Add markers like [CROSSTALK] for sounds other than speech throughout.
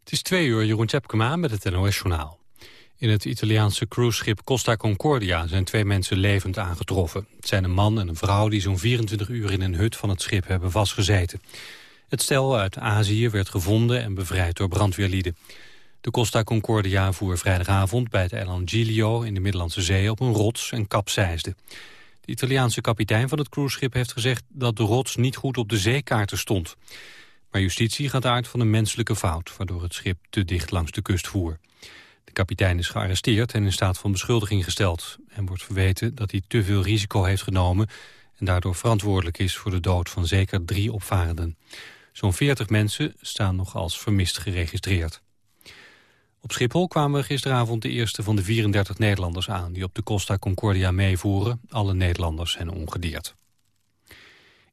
Het is twee uur, Jeroen Tjepkema met het NOS-journaal. In het Italiaanse cruiseschip Costa Concordia zijn twee mensen levend aangetroffen. Het zijn een man en een vrouw die zo'n 24 uur in een hut van het schip hebben vastgezeten. Het stel uit Azië werd gevonden en bevrijd door brandweerlieden. De Costa Concordia voer vrijdagavond bij het eiland Giglio in de Middellandse Zee op een rots en kapseisde. De Italiaanse kapitein van het cruiseschip heeft gezegd dat de rots niet goed op de zeekaarten stond. Maar justitie gaat uit van een menselijke fout, waardoor het schip te dicht langs de kust voer. De kapitein is gearresteerd en in staat van beschuldiging gesteld. En wordt verweten dat hij te veel risico heeft genomen... en daardoor verantwoordelijk is voor de dood van zeker drie opvarenden. Zo'n 40 mensen staan nog als vermist geregistreerd. Op Schiphol kwamen gisteravond de eerste van de 34 Nederlanders aan... die op de Costa Concordia meevoeren. Alle Nederlanders zijn ongedeerd.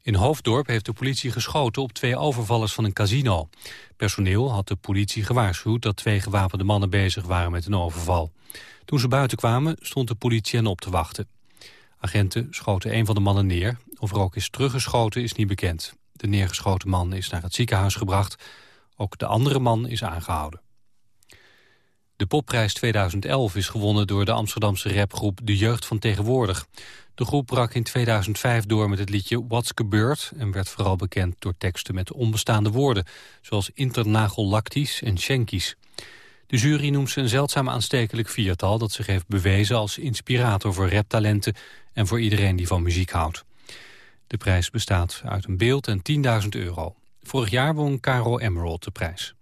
In Hoofddorp heeft de politie geschoten op twee overvallers van een casino. Personeel had de politie gewaarschuwd dat twee gewapende mannen bezig waren met een overval. Toen ze buiten kwamen stond de politie hen op te wachten. Agenten schoten een van de mannen neer. Of er ook is teruggeschoten is niet bekend. De neergeschoten man is naar het ziekenhuis gebracht. Ook de andere man is aangehouden. De popprijs 2011 is gewonnen door de Amsterdamse rapgroep De Jeugd van Tegenwoordig. De groep brak in 2005 door met het liedje What's Gebeurd... en werd vooral bekend door teksten met onbestaande woorden... zoals internagellactisch en schenkies. De jury noemt ze een zeldzaam aanstekelijk viertal... dat zich heeft bewezen als inspirator voor raptalenten... en voor iedereen die van muziek houdt. De prijs bestaat uit een beeld en 10.000 euro. Vorig jaar won Caro Emerald de prijs.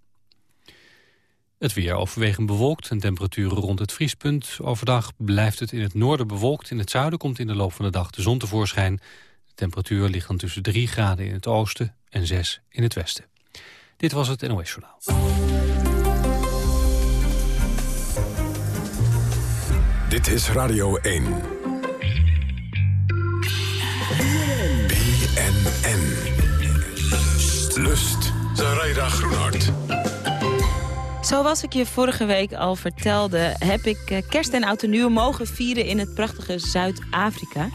Het weer overwegend bewolkt en temperaturen rond het vriespunt. Overdag blijft het in het noorden bewolkt. In het zuiden komt in de loop van de dag de zon tevoorschijn. De temperatuur ligt dan tussen 3 graden in het oosten en 6 in het westen. Dit was het NOS Journaal. Dit is Radio 1. BNN. Lust. Zaraida Groenhart. Zoals ik je vorige week al vertelde... heb ik eh, kerst en oud en nieuw mogen vieren in het prachtige Zuid-Afrika.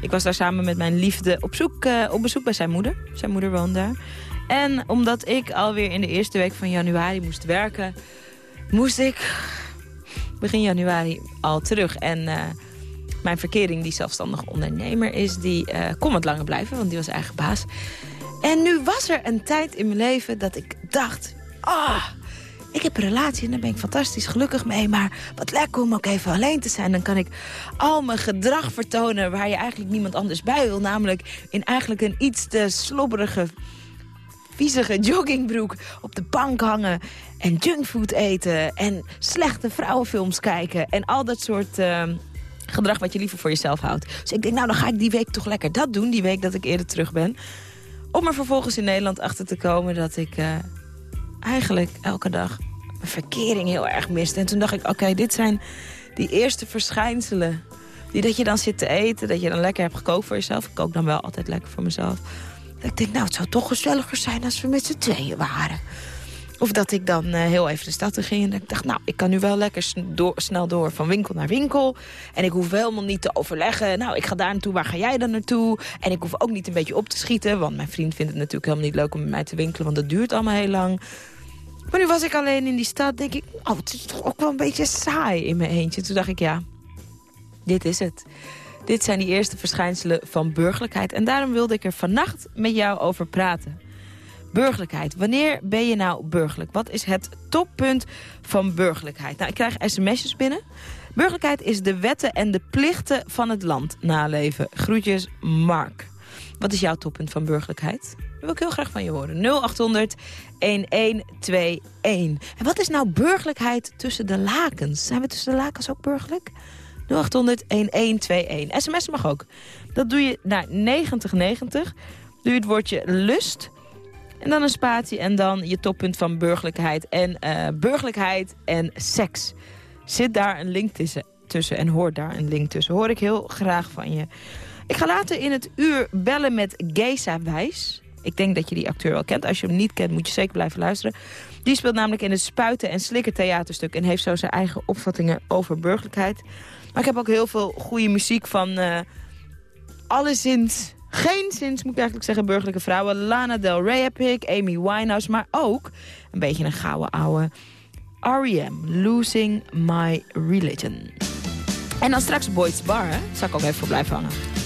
Ik was daar samen met mijn liefde op, zoek, uh, op bezoek bij zijn moeder. Zijn moeder woont daar. En omdat ik alweer in de eerste week van januari moest werken... moest ik begin januari al terug. En uh, mijn verkering, die zelfstandig ondernemer is... die kon wat langer blijven, want die was eigen baas. En nu was er een tijd in mijn leven dat ik dacht... ah, ik heb een relatie en daar ben ik fantastisch gelukkig mee. Maar wat lekker om ook even alleen te zijn. Dan kan ik al mijn gedrag vertonen waar je eigenlijk niemand anders bij wil. Namelijk in eigenlijk een iets te slobberige, viezige joggingbroek op de bank hangen. En junkfood eten. En slechte vrouwenfilms kijken. En al dat soort... Uh, gedrag wat je liever voor jezelf houdt. Dus ik denk, nou, dan ga ik die week toch lekker dat doen. Die week dat ik eerder terug ben. Om er vervolgens in Nederland achter te komen dat ik... Uh, eigenlijk elke dag mijn verkering heel erg miste. En toen dacht ik, oké, dit zijn die eerste verschijnselen. Die dat je dan zit te eten, dat je dan lekker hebt gekookt voor jezelf. Ik kook dan wel altijd lekker voor mezelf. Dat ik denk, nou, het zou toch gezelliger zijn als we met z'n tweeën waren. Of dat ik dan uh, heel even de stad in ging en ik dacht, nou, ik kan nu wel lekker snel door van winkel naar winkel. En ik hoef helemaal niet te overleggen, nou, ik ga daar naartoe, waar ga jij dan naartoe? En ik hoef ook niet een beetje op te schieten, want mijn vriend vindt het natuurlijk helemaal niet leuk om met mij te winkelen, want dat duurt allemaal heel lang. Maar nu was ik alleen in die stad, denk ik, oh, het is toch ook wel een beetje saai in mijn eentje. Toen dacht ik, ja, dit is het. Dit zijn die eerste verschijnselen van burgerlijkheid. En daarom wilde ik er vannacht met jou over praten. Burgerlijkheid. Wanneer ben je nou burgerlijk? Wat is het toppunt van burgerlijkheid? Nou, ik krijg sms'jes binnen. Burgerlijkheid is de wetten en de plichten van het land naleven. Groetjes, Mark. Wat is jouw toppunt van burgerlijkheid? Dat wil ik heel graag van je horen. 0800 1121. En wat is nou burgerlijkheid tussen de lakens? Zijn we tussen de lakens ook burgerlijk? 0800 1121. SMS mag ook. Dat doe je naar 9090. Doe het woordje lust en dan een spatie en dan je toppunt van burgerlijkheid en uh, burgerlijkheid en seks. Zit daar een link tussen, tussen en hoor daar een link tussen. Hoor ik heel graag van je. Ik ga later in het uur bellen met Geisa Wijs. Ik denk dat je die acteur wel kent. Als je hem niet kent, moet je zeker blijven luisteren. Die speelt namelijk in het Spuiten en Slikker theaterstuk... en heeft zo zijn eigen opvattingen over burgerlijkheid. Maar ik heb ook heel veel goede muziek van uh, alleszins Geen sinds, moet ik eigenlijk zeggen, burgerlijke vrouwen. Lana Del Rey heb ik, Amy Winehouse, maar ook een beetje een gouden ouwe. R.E.M. Losing My Religion. En dan straks Boyd's Bar, hè? Zal ik ook even voor blijven hangen.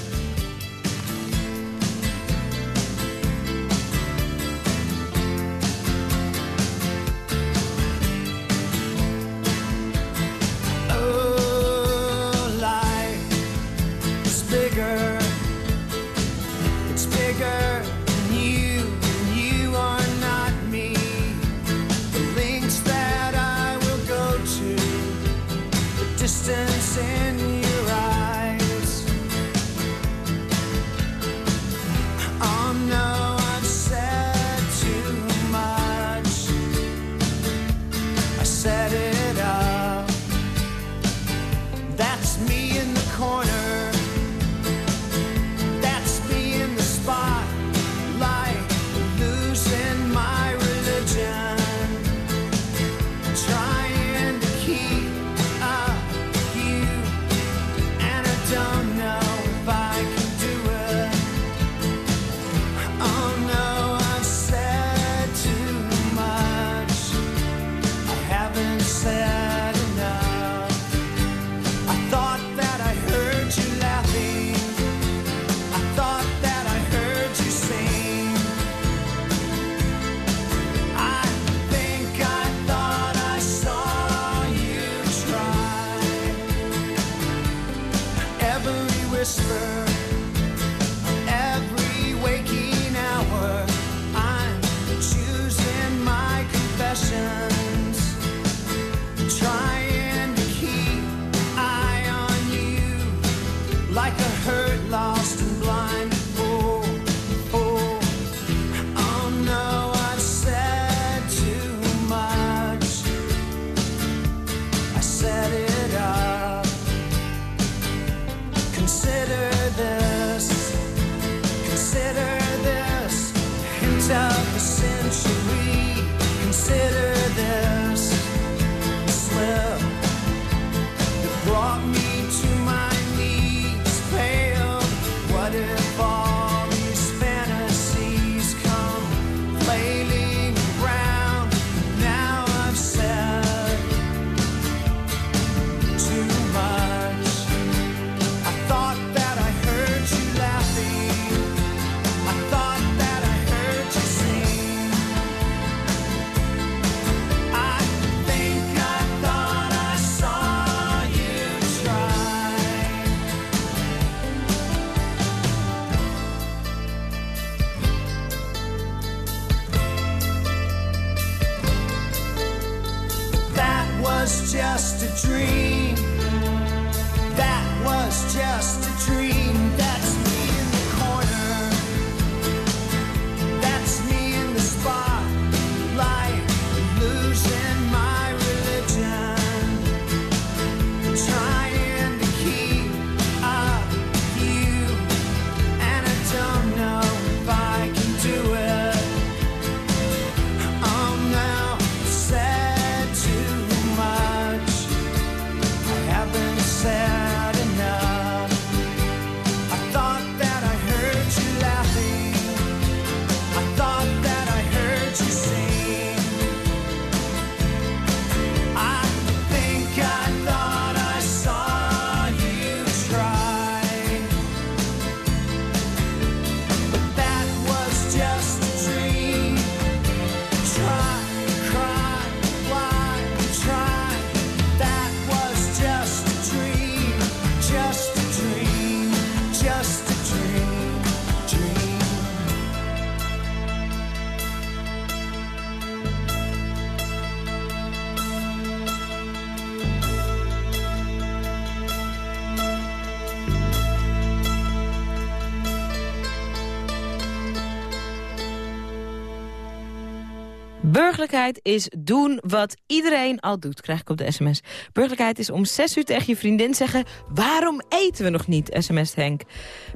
Burgerlijkheid is doen wat iedereen al doet, krijg ik op de sms. Burgerlijkheid is om zes uur tegen je vriendin zeggen... waarom eten we nog niet, sms Henk.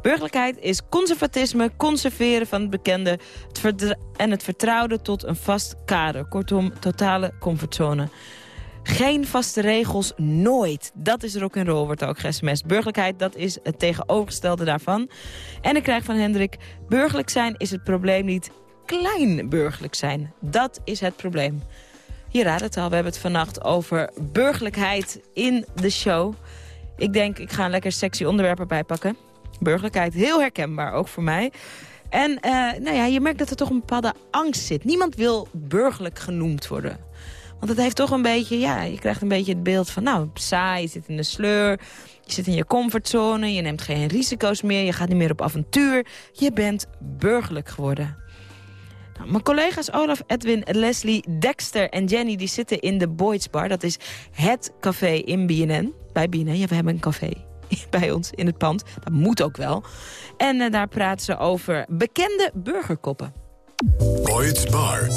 Burgerlijkheid is conservatisme, conserveren van het bekende... En het vertrouwde tot een vast kader. Kortom, totale comfortzone. Geen vaste regels, nooit. Dat is rock and roll, wordt ook ge Burgerlijkheid, dat is het tegenovergestelde daarvan. En ik krijg van Hendrik, burgerlijk zijn is het probleem niet. Klein burgerlijk zijn, dat is het probleem. Je raadt het al, we hebben het vannacht over burgerlijkheid in de show. Ik denk, ik ga lekker sexy onderwerp erbij pakken. Burgerlijkheid, heel herkenbaar, ook voor mij. En uh, nou ja, je merkt dat er toch een bepaalde angst zit. Niemand wil burgerlijk genoemd worden. Want het heeft toch een beetje, ja, je krijgt een beetje het beeld van... nou, saai, je zit in de sleur, je zit in je comfortzone... je neemt geen risico's meer, je gaat niet meer op avontuur. Je bent burgerlijk geworden. Nou, mijn collega's Olaf, Edwin, Leslie, Dexter en Jenny... die zitten in de Boyd's Bar. Dat is het café in BNN. Bij BNN, ja, we hebben een café [LAUGHS] bij ons in het pand. Dat moet ook wel. En uh, daar praten ze over bekende burgerkoppen. Boyd's Bar.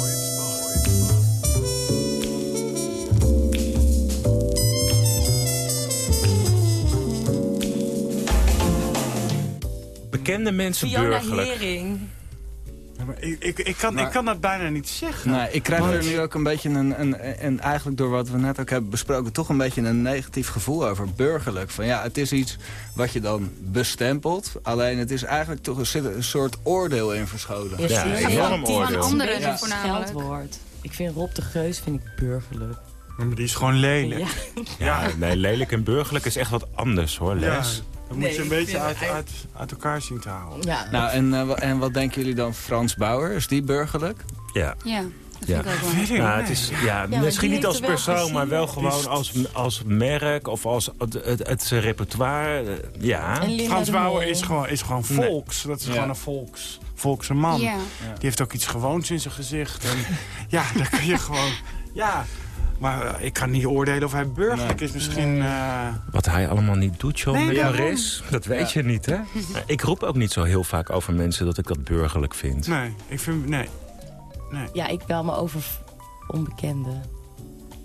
Bekende mensen Fiona burgerlijk. Hering. Ja, maar ik, ik, ik, kan, Maar- ik kan dat bijna niet zeggen. Nee, ik krijg er nu ook een beetje een, een, en eigenlijk door wat we net ook hebben besproken, toch een beetje een negatief gevoel over burgerlijk. Van ja, het is iets wat je dan bestempelt, alleen het is eigenlijk toch een, een soort oordeel in verscholen. Ja, oordeel. anderen Ja. voornamelijk. Scheldwoord. Ik vind Rob de Geus vind ik burgerlijk. Maar die is gewoon lelijk. Ja. Ja, nee, lelijk en burgerlijk is echt wat anders hoor, Ja, Les. Dat Nee, moet je een beetje uit, het uit, uit elkaar zien te halen. Ja. Nou, en, eh, en wat denken jullie dan Frans Bauer? Is die burgerlijk? Ja. Ja, dat Ja. vind ik ook Nou, het is, ja, misschien niet als er wel persoon, maar wel gewoon als, als merk of als het, het, het zijn repertoire. eh, Ja. Frans Bauer is gewoon, is gewoon Nee. volks. Dat is Ja. gewoon een volks, volkse man. Ja. Die heeft ook iets gewoons in zijn gezicht. En [LAUGHS] ja, dan kun je gewoon... Ja, maar eh, ik kan niet oordelen of hij burgerlijk Nee. is. Misschien... eh, Wat hij allemaal niet doet, John, Nee, dat weet je niet, hè? Ik roep ook niet zo heel vaak over mensen dat ik dat burgerlijk vind. nee, ik vind... Nee. Ja, ik bel me over onbekenden.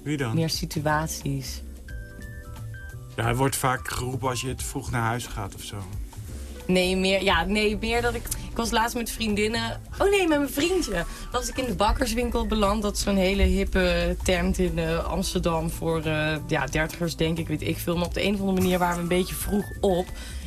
Wie dan? Meer situaties. Ja, hij wordt vaak geroepen als je het vroeg naar huis gaat of zo. Nee, meer, ja, nee, meer dat ik... Ik was laatst met vriendinnen... Oh nee, met mijn vriendje. Was ik in de bakkerswinkel beland. Dat is zo'n hele hippe tent in eh, Amsterdam voor eh, ja, dertigers, denk ik, weet ik veel. Maar op de een of andere manier waren we een beetje vroeg op.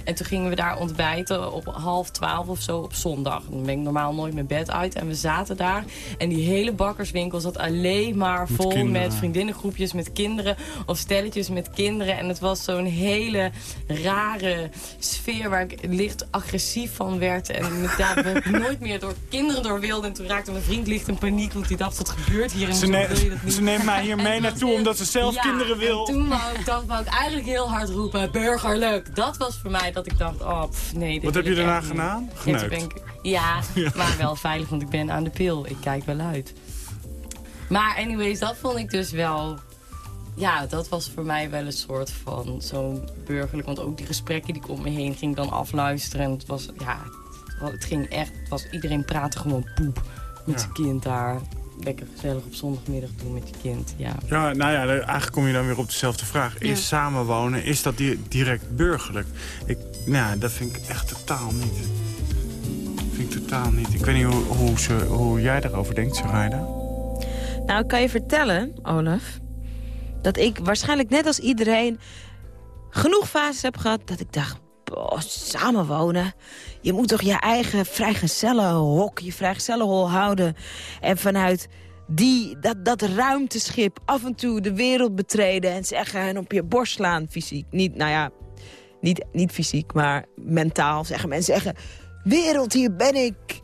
En toen gingen we daar ontbijten op half twaalf of zo op zondag. Dan ben ik normaal nooit mijn bed uit. En we zaten daar. En die hele bakkerswinkel zat alleen maar vol met vriendinnengroepjes met kinderen. Of stelletjes met kinderen. En het was zo'n hele rare sfeer waar ik licht agressief van werd. En met- daar ben ik [LAUGHS] nooit meer door kinderen door wilde. En toen raakte mijn vriend licht in paniek. Want die dacht, wat gebeurt hier? En Ze, zo ne- wil je dat niet. ze neemt mij hier [LAUGHS] mee naartoe omdat ze zelf Ja, kinderen wil. En toen wou ik, dacht, wou ik eigenlijk heel hard roepen, burgerlijk. Dat was voor mij dat ik dacht, oh pff, nee. dit Wat heb je daarna gedaan? Ja, Geneukt. ik- [LAUGHS] ja, maar wel veilig, want ik ben aan de pil. Ik kijk wel uit. Maar anyways, dat vond ik dus wel... Ja, dat was voor mij wel een soort van zo'n burgerlijk... Want ook die gesprekken die ik om me heen ging dan afluisteren. En het was, ja, het ging echt... Het was, iedereen praatte gewoon poep met Ja. zijn kind daar. Lekker gezellig op zondagmiddag doen met je kind, ja. Ja, nou ja, eigenlijk kom je dan weer op dezelfde vraag. Is samenwonen, is dat di- direct burgerlijk? Ik, nou, dat vind ik echt totaal niet. Vind ik totaal niet. Ik weet niet hoe, hoe, ze, hoe jij daarover denkt, Sarayda. Nou, ik kan je vertellen, Olaf... dat ik waarschijnlijk net als iedereen genoeg fases heb gehad... dat ik dacht, boh, samenwonen. Je moet toch je eigen vrijgezellenhok, je vrijgezellenhol houden. En vanuit die, dat, dat ruimteschip af en toe de wereld betreden... en zeggen en op je borst slaan, fysiek. Niet, nou ja, niet, niet fysiek, maar mentaal. Zeggen mensen zeggen, wereld, hier ben ik...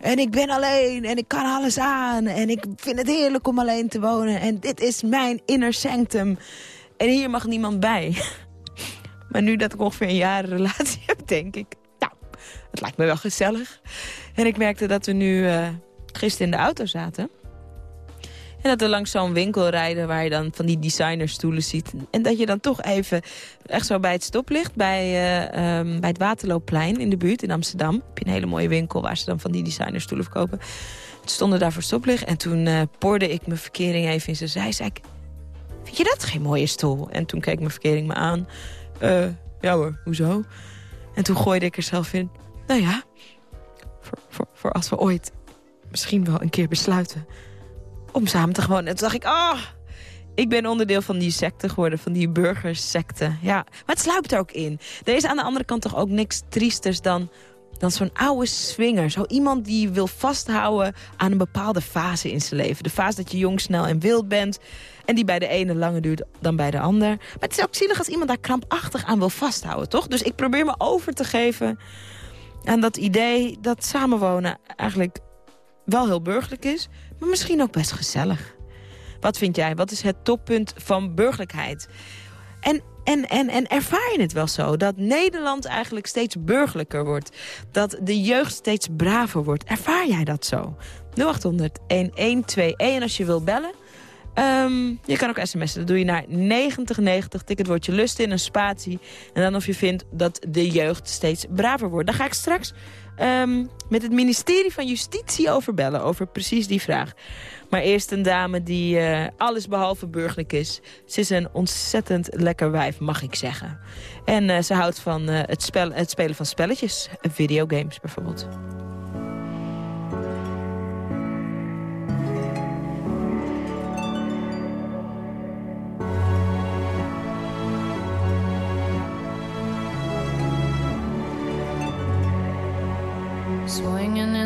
En ik ben alleen en ik kan alles aan. En ik vind het heerlijk om alleen te wonen. En dit is mijn inner sanctum. En hier mag niemand bij. [LAUGHS] Maar nu dat ik ongeveer een jaar een relatie heb, denk ik... Nou, het lijkt me wel gezellig. En ik merkte dat we nu eh gisteren in de auto zaten. En dat we langs zo'n winkel rijden waar je dan van die designerstoelen ziet. En dat je dan toch even echt zo bij het stoplicht, bij, eh, ehm, bij het Waterloopplein in de buurt in Amsterdam. Heb je een hele mooie winkel waar ze dan van die designerstoelen verkopen. Stonden daar voor stoplicht en toen eh porde ik mijn verkering even in zijn zij. Zei ik, vind je dat geen mooie stoel? En toen keek mijn verkering me aan. Eh, ja hoor, hoezo? En toen gooide ik er zelf in. Nou ja, voor, voor, voor als we ooit misschien wel een keer besluiten om samen te gewoon. En toen dacht ik, ah, Ik ben onderdeel van die secte geworden, van die burgersecte. Ja, maar het sluipt er ook in. Er is aan de andere kant toch ook niks triesters dan, dan zo'n oude swinger. Zo iemand die wil vasthouden aan een bepaalde fase in zijn leven. De fase dat je jong, snel en wild bent. En die bij de ene langer duurt dan bij de ander. Maar het is ook zielig als iemand daar krampachtig aan wil vasthouden, toch? Dus ik probeer me over te geven aan dat idee dat samenwonen eigenlijk wel heel burgerlijk is... maar misschien ook best gezellig. Wat vind jij? Wat is het toppunt van burgerlijkheid? En, en, en, en ervaar je het wel zo? Dat Nederland eigenlijk steeds burgerlijker wordt. Dat de jeugd steeds braver wordt. Ervaar jij dat zo? 0800 1121 en als je wil bellen... Um, je kan ook sms'en. Dat doe je naar 9090. Tik het woordje lust in, een spatie. En dan of je vindt dat de jeugd steeds braver wordt. Daar ga ik straks um, met het ministerie van Justitie over bellen. Over precies die vraag. Maar eerst een dame die uh, alles behalve burgerlijk is. Ze is een ontzettend lekker wijf, mag ik zeggen. En uh, ze houdt van uh, het, spel, het spelen van spelletjes. Videogames bijvoorbeeld. Swinging in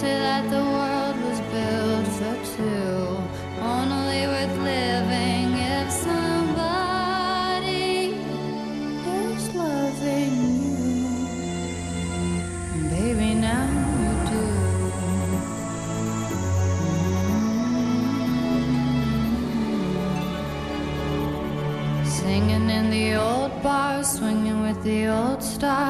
say that the world was built for two, only worth living if somebody is loving you. Baby, now you do. Singing in the old bars, swinging with the old stars,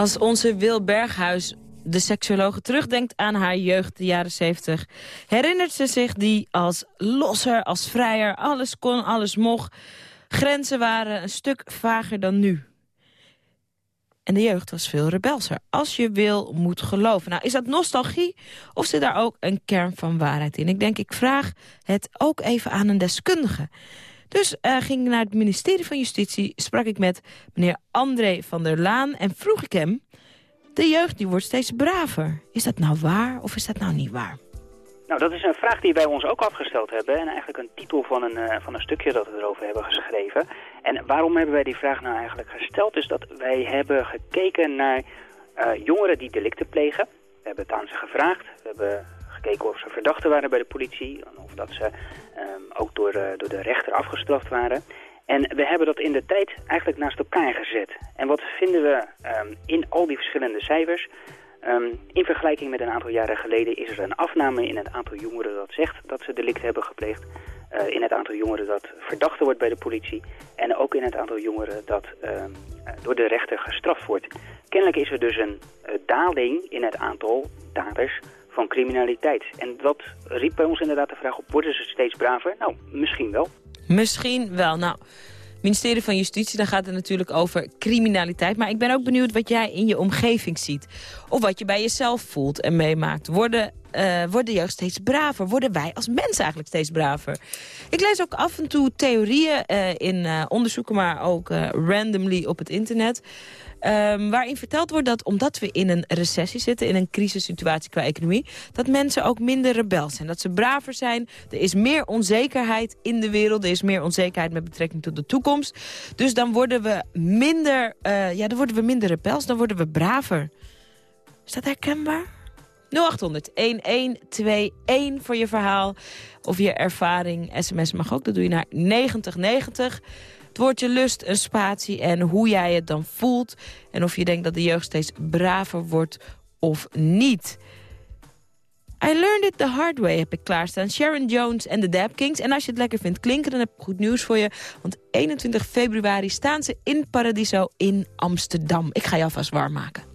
Als onze Wil Berghuis, de seksuologe, terugdenkt aan haar jeugd, de jaren 70... herinnert ze zich die als losser, als vrijer, alles kon, alles mocht. Grenzen waren een stuk vager dan nu. En de jeugd was veel rebelser. Als je wil, moet geloven. Nou, is dat nostalgie of zit daar ook een kern van waarheid in? Ik denk, ik vraag het ook even aan een deskundige. Dus uh, ging ik naar het ministerie van Justitie, sprak ik met meneer André van der Laan... en vroeg ik hem, de jeugd die wordt steeds braver. Is dat nou waar of is dat nou niet waar? Nou, dat is een vraag die wij ons ook afgesteld hebben. En eigenlijk een titel van een, uh, van een stukje dat we erover hebben geschreven. En waarom hebben wij die vraag nou eigenlijk gesteld? Is dat wij hebben gekeken naar uh, jongeren die delicten plegen. We hebben het aan ze gevraagd. We hebben gekeken of ze verdachten waren bij de politie. Of dat ze um, ook door, uh, door de rechter afgestraft waren. En we hebben dat in de tijd eigenlijk naast elkaar gezet. En wat vinden we um, in al die verschillende cijfers? Um, in vergelijking met een aantal jaren geleden is er een afname in het aantal jongeren dat zegt dat ze delict hebben gepleegd. Uh, in het aantal jongeren dat verdachte wordt bij de politie. En ook in het aantal jongeren dat uh, door de rechter gestraft wordt. Kennelijk is er dus een daling in het aantal daders van criminaliteit. En dat riep bij ons inderdaad de vraag op, worden ze steeds braver? Nou, misschien wel. Misschien wel. Nou, ministerie van Justitie, dan gaat het natuurlijk over criminaliteit. Maar ik ben ook benieuwd wat jij in je omgeving ziet. Of wat je bij jezelf voelt en meemaakt. Worden, uh, worden jeugd steeds braver? Worden wij als mensen eigenlijk steeds braver? Ik lees ook af en toe theorieën uh, in uh, onderzoeken, maar ook randomly op het internet. Um, waarin verteld wordt dat omdat we in een recessie zitten... in een crisissituatie qua economie... dat mensen ook minder rebels zijn. Dat ze braver zijn. Er is meer onzekerheid in de wereld. Er is meer onzekerheid met betrekking tot de toekomst. Dus dan worden we minder, uh, ja, dan worden we minder rebels. Dan worden we braver. Is dat herkenbaar? 0800-1121 voor je verhaal of je ervaring. SMS mag ook, dat doe je naar 9090. Het woordje lust, een spatie en hoe jij het dan voelt. En of je denkt dat de jeugd steeds braver wordt of niet. I learned it the hard way heb ik klaarstaan. Sharon Jones en de Dap Kings. En als je het lekker vindt klinken, dan heb ik goed nieuws voor je. Want 21 februari staan ze in Paradiso in Amsterdam. Ik ga je alvast warm maken.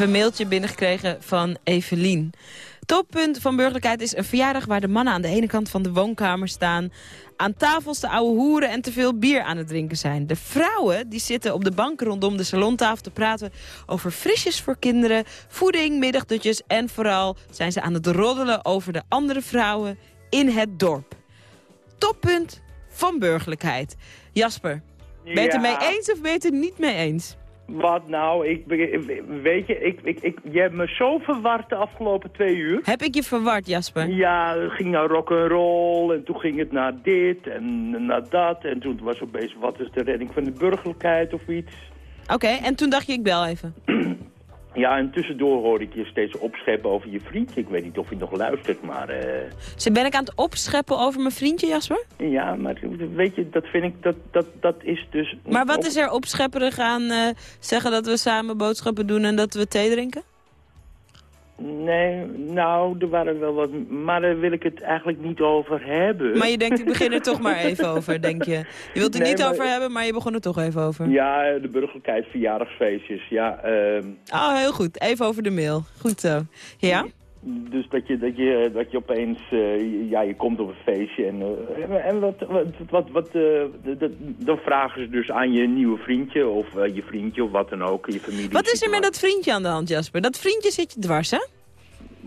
Heb een mailtje binnengekregen van Evelien. Toppunt van burgerlijkheid is een verjaardag waar de mannen aan de ene kant van de woonkamer staan. Aan tafels de oude hoeren en te veel bier aan het drinken zijn. De vrouwen die zitten op de bank rondom de salontafel te praten over frisjes voor kinderen, voeding, middagdutjes en vooral zijn ze aan het roddelen over de andere vrouwen in het dorp. Toppunt van burgerlijkheid. Jasper, ben je het Ja. eens of ben je het er niet mee eens? Wat nou? Ik, weet je, ik, ik, ik, je hebt me zo verward de afgelopen twee uur. Heb ik je verward, Jasper? Ja, het ging naar rock'n'roll en toen ging het naar dit en naar dat. En toen was opeens, wat is de redding van de burgerlijkheid of iets. Oké, en toen dacht je, ik bel even. [CLEARS THROAT] Ja, en tussendoor hoorde ik je steeds opscheppen over je vriendje. Ik weet niet of je nog luistert, maar... eh, Dus ben ik aan het opscheppen over mijn vriendje, Jasper? ja, maar weet je, dat vind ik, dat, dat, dat is dus... Maar wat is er opschepperig aan eh, zeggen dat we samen boodschappen doen en dat we thee drinken? Nee, nou, er waren wel wat... Maar daar wil ik het eigenlijk niet over hebben. Maar je denkt, ik begin er toch maar even [LAUGHS] over, denk je. Je wilt er Nee, niet maar- over hebben, maar je begon er toch even over. Ja, de burgerlijkheid, verjaardagsfeestjes, ja. ehm, Oh, heel goed. Even over de mail. Goed zo. Ja? Dus dat je, dat je, dat je opeens, eh, ja, je komt op een feestje en, eh, en wat, wat, wat, wat d- dan vragen ze dus aan je nieuwe vriendje of je vriendje of wat dan ook, je familie. Wat is er met dat vriendje aan de hand, Jasper? Dat vriendje zit je dwars, hè?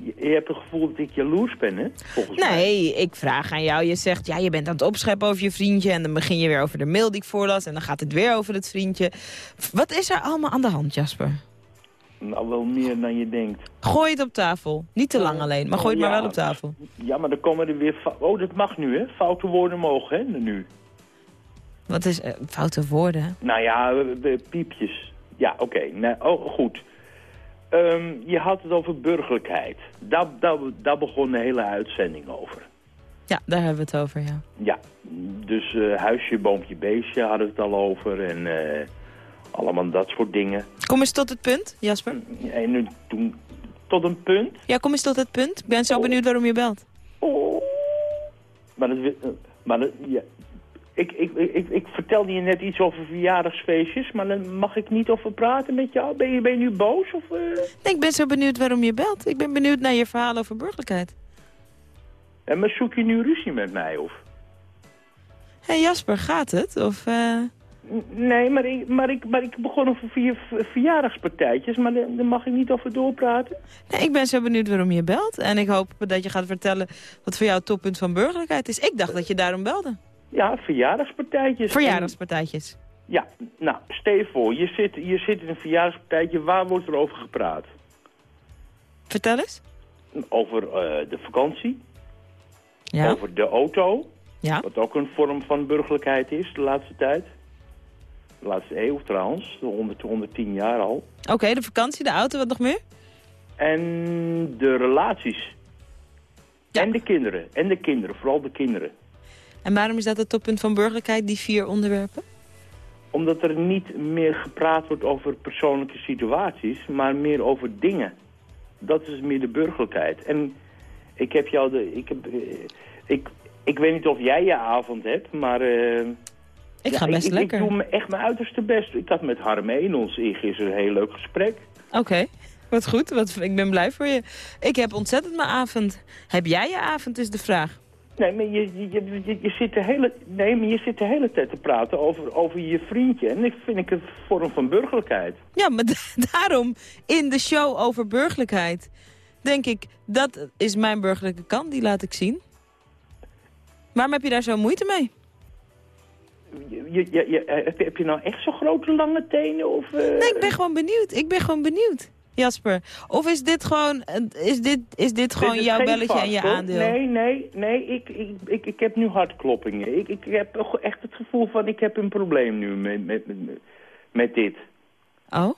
Je, je hebt het gevoel dat ik jaloers ben, hè? Volgens mij. Nee, ik vraag aan jou. Je zegt, ja, je bent aan het opscheppen over je vriendje... en dan begin je weer over de mail die ik voorlas... en dan gaat het weer over het vriendje. Wat is er allemaal aan de hand, Jasper? Nou, wel meer dan je denkt. Gooi het op tafel. Niet te lang alleen, maar gooi het maar wel op tafel. Ja, maar dan komen er weer... Oh, dat mag nu, hè? Foute woorden mogen, hè? Nu. Wat is eh, foute woorden? Nou ja, eh, eh, piepjes. Ja, oké. Oh, goed. Ehm, je had het over burgerlijkheid. Daar, daar, daar begon de hele uitzending over. Ja, daar hebben we het over, ja. Ja, dus eh, huisje, boompje, beestje hadden we het al over. En eh, allemaal dat soort dingen. Kom eens tot het punt, Jasper. En nu toen tot een punt. Ja, kom eens tot het punt. Ik ben zo benieuwd waarom je belt. Maar dat, eh, maar dat, ja, ik, ik, ik, ik vertelde je net iets over verjaardagsfeestjes, maar dan mag ik niet over praten met jou. Ben je, ben je nu boos? Of, eh? Nee, ik ben zo benieuwd waarom je belt. Ik ben benieuwd naar je verhaal over burgerlijkheid. En maar zoek je nu ruzie met mij? Of? Hé hey Jasper, gaat het? Of, eh, Nee, maar ik, maar ik, maar ik begon over vier verjaardagspartijtjes, maar daar mag ik niet over doorpraten. Nee, ik ben zo benieuwd waarom je belt. En ik hoop dat je gaat vertellen wat voor jou het toppunt van burgerlijkheid is. Ik dacht dat je daarom belde. Ja, verjaardagspartijtjes. Verjaardagspartijtjes. Ja, nou, stel je voor, je zit, je zit in een verjaardagspartijtje, waar wordt er over gepraat? Vertel eens. Over eh, de vakantie, Ja. over de auto, Ja. wat ook een vorm van burgerlijkheid is de laatste tijd. De laatste eeuw trouwens, de 100, 110 jaar al. Oké, de vakantie, de auto, wat nog meer? En de relaties. En de kinderen. En de kinderen, vooral de kinderen. En waarom is dat het toppunt van burgerlijkheid, die vier onderwerpen? Omdat er niet meer gepraat wordt over persoonlijke situaties, maar meer over dingen. Dat is meer de burgerlijkheid. En ik heb jou de... Ik, heb, eh, ik, ik weet niet of jij je avond hebt, maar... eh, Ik ja, ga best ik, lekker. Ik doe me echt mijn uiterste best. Ik had met Harm Enels gisteren een heel leuk gesprek. Oké, wat goed. Wat, ik ben blij voor je. Ik heb ontzettend mijn avond. Heb jij je avond, is de vraag. Nee, maar je, je, je, je- zit de hele, nee, maar je zit de hele tijd te praten over, over je vriendje. En dat vind ik een vorm van burgerlijkheid. Ja, maar da- [LAUGHS] daarom in de show over burgerlijkheid... denk ik, dat is mijn burgerlijke kant, die laat ik zien. Waarom heb je daar zo moeite mee? Je, je, je- je- heb, je, heb je nou echt zo'n grote lange tenen? Of, eh? Nee, ik ben gewoon benieuwd. Ik ben gewoon benieuwd, Jasper. Of is dit gewoon, eh, is dit, is dit gewoon Dit is jouw belletje en je hoor. aandeel? Nee, nee, nee. Ik, ik, ik, ik heb nu hartkloppingen. Ik, ik heb echt het gevoel van ik heb een probleem nu met, met, met, met dit. Oh?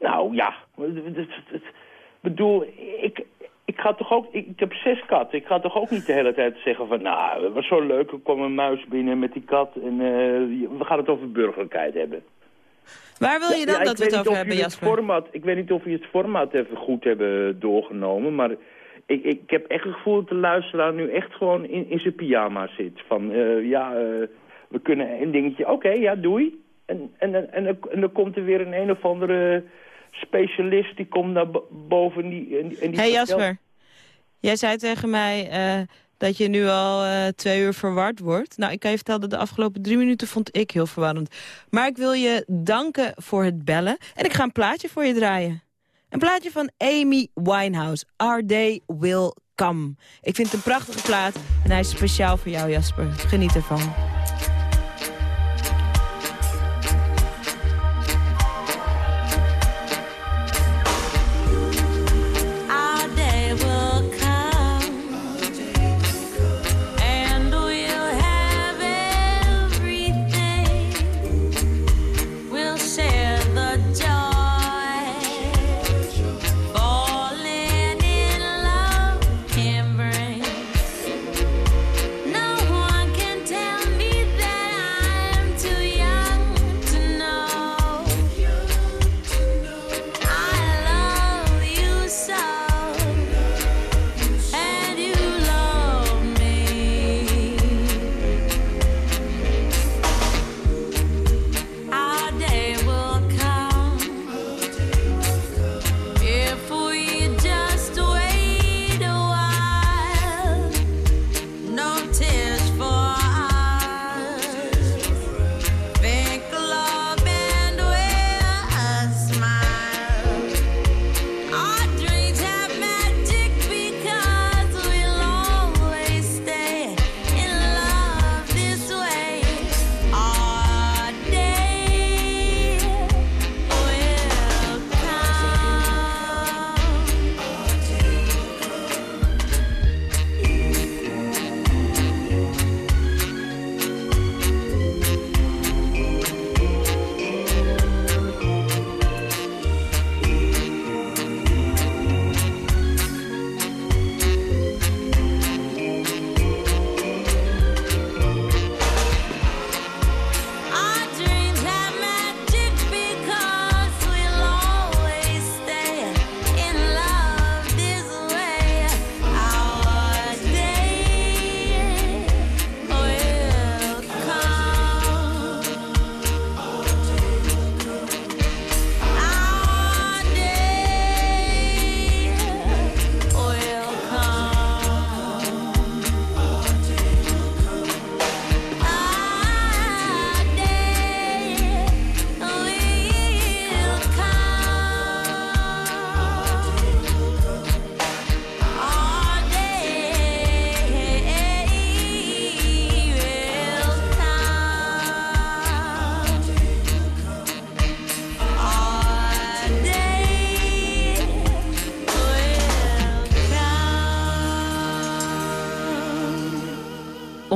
Nou ja, het- bedoel, ik, ik ga toch ook, ik, ik heb zes katten. Ik ga toch ook niet de hele tijd zeggen van, nou, het was zo leuk, er kwam een muis binnen met die kat en eh, we gaan het over burgerlijkheid hebben. Waar wil je dan Ja, dat we het over hebben, Jasper? Het format, ik weet niet of jullie het format even goed hebben doorgenomen, maar ik, ik heb echt het gevoel dat de luisteraar nu echt gewoon in, in zijn pyjama zit. Van, eh, ja, eh, we kunnen een dingetje, oké, ja, doei. En, en, en, en, dan- en dan komt er weer een een of andere specialist die komt naar bo- boven en die, en die en die hey vertelt- Jasper, jij zei tegen mij eh, dat je nu al eh, twee uur verward wordt. Nou, ik kan je vertellen dat de afgelopen drie minuten vond ik heel verwarrend. Maar ik wil je danken voor het bellen. En ik ga een plaatje voor je draaien. Een plaatje van Amy Winehouse. Our Day Will Come. Ik vind het een prachtige plaat en hij is speciaal voor jou, Jasper. Geniet ervan.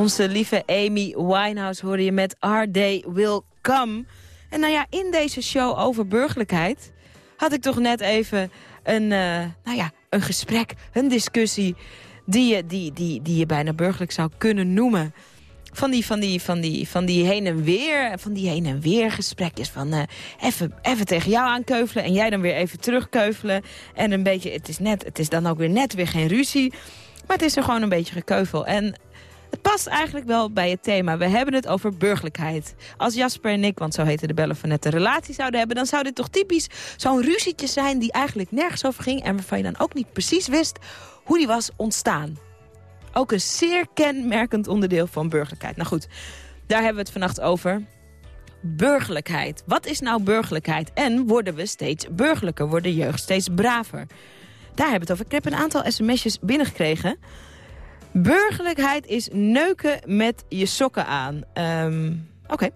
Onze lieve Amy Winehouse hoorde je met Our Day Will Come. En nou ja, in deze show over burgerlijkheid... had ik toch net even een, eh, nou ja, een gesprek, een discussie... Die je, die, die, die je bijna burgerlijk zou kunnen noemen. Van die, van die, van die, van die heen en weer, van die heen en weer gesprekjes. Van eh, even, even tegen jou aankeuvelen en jij dan weer even terugkeuvelen. En een beetje, het is, net, het is dan ook weer net weer geen ruzie. Maar het is er gewoon een beetje gekeuvel. En het past eigenlijk wel bij het thema. We hebben het over burgerlijkheid. Als Jasper en ik, want zo heette de bellen van net, een relatie zouden hebben... dan zou dit toch typisch zo'n ruzietje zijn die eigenlijk nergens over ging... en waarvan je dan ook niet precies wist hoe die was ontstaan. Ook een zeer kenmerkend onderdeel van burgerlijkheid. Nou goed, daar hebben we het vannacht over. Burgerlijkheid. Wat is nou burgerlijkheid? En worden we steeds burgerlijker? Wordt de jeugd steeds braver? Daar hebben we het over. Ik heb een aantal sms'jes binnengekregen... Burgerlijkheid is neuken met je sokken aan. Ehm, Oké.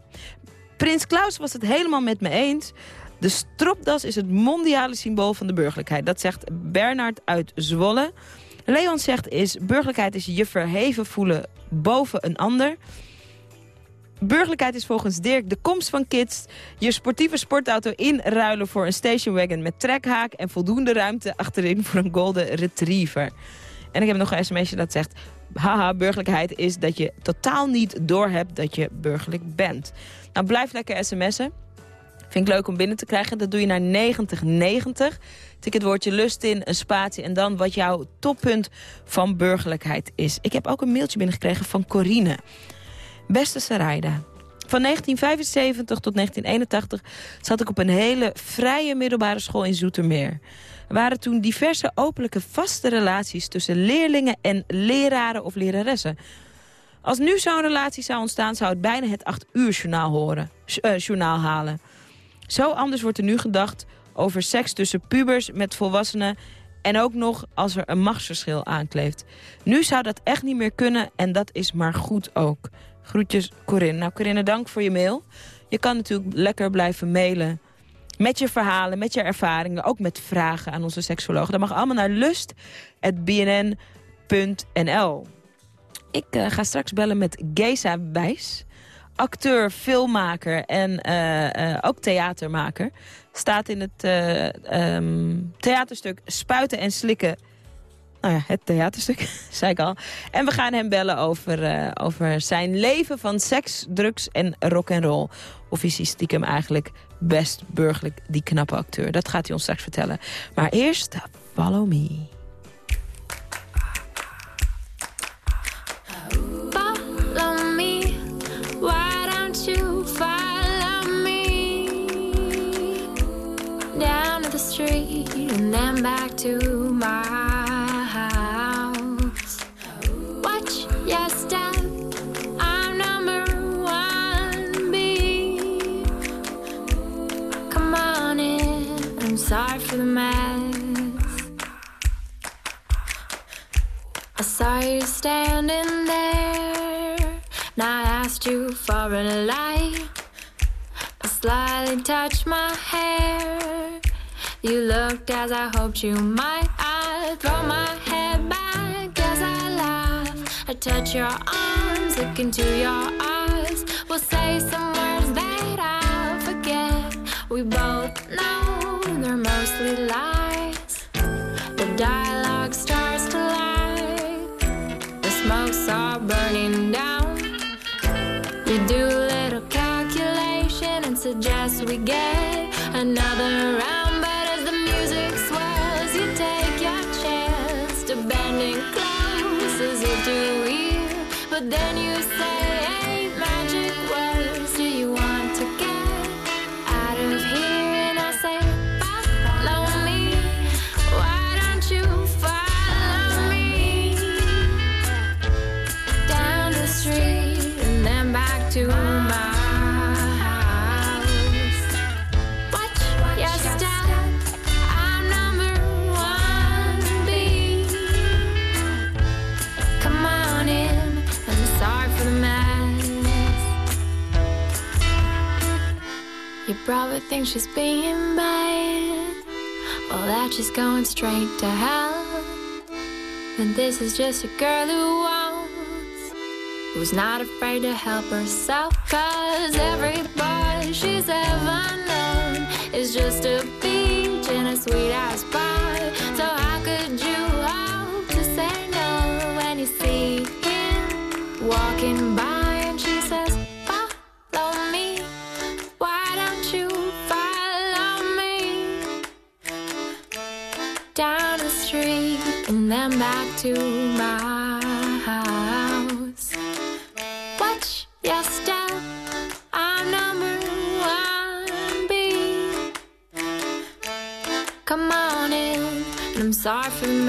Prins Klaus was het helemaal met me eens. De stropdas is het mondiale symbool van de burgerlijkheid. Dat zegt Bernard uit Zwolle. Leon zegt is burgerlijkheid is je verheven voelen boven een ander. Burgerlijkheid is volgens Dirk de komst van kids... je sportieve sportauto inruilen voor een stationwagon met trekhaak... en voldoende ruimte achterin voor een golden retriever. En ik heb nog een sms'je dat zegt... haha, burgerlijkheid is dat je totaal niet doorhebt dat je burgerlijk bent. Nou, blijf lekker sms'en. Vind ik leuk om binnen te krijgen. Dat doe je naar 9090. Tik het woordje lust in, een spatie en dan wat jouw toppunt van burgerlijkheid is. Ik heb ook een mailtje binnengekregen van Corine. Beste Sarayda, Van 1975 tot 1981 zat ik op een hele vrije middelbare school in Zoetermeer. Er waren toen diverse openlijke vaste relaties tussen leerlingen en leraren of leraressen. Als nu zo'n relatie zou ontstaan, zou het bijna het 8 uur journaal, horen, eh, journaal halen. Zo anders wordt er nu gedacht over seks tussen pubers met volwassenen... en ook nog als er een machtsverschil aankleeft. Nu zou dat echt niet meer kunnen en dat is maar goed ook. Groetjes Corinne. Nou Corinne, dank voor je mail. Je kan natuurlijk lekker blijven mailen met je verhalen, met je ervaringen, ook met vragen aan onze seksoloog. Dat mag allemaal naar lust.bnn.nl. Ik uh, ga straks bellen met Geza Wijs. Acteur, filmmaker en uh, uh, ook theatermaker. Staat in het um, theaterstuk Spuiten en Slikken. Nou ja, het theaterstuk, [LAUGHS] zei ik al. En we gaan hem bellen over, over zijn leven van seks, drugs en rock and roll. Of is hij stiekem eigenlijk best burgerlijk die knappe acteur? Dat gaat hij ons straks vertellen. Maar eerst, follow me. street and then back to my sorry for the mess. I saw you standing there, and I asked you for a light. I slightly touched my hair. You looked as I hoped you might. I throw my head back as I laugh. I touch your arms, look into your eyes. We'll say some words that I'll forget. We both ghostly lights. The dialogue starts to light. The smoke's are burning down. You do a little calculation and suggest we get another round. But as the music swells, you take your chance bending to ear. But then you say. Probably think she's being bad. Well, that she's going straight to hell. But this is just a girl who wants, who's not afraid to help herself. Cause every boy she's ever known is just a peach in a sweet ass pie. So how could you hope to say no when you see him walking by down the street and then back to my house? Watch your step. I'm number one B. Come on in, and I'm sorry for the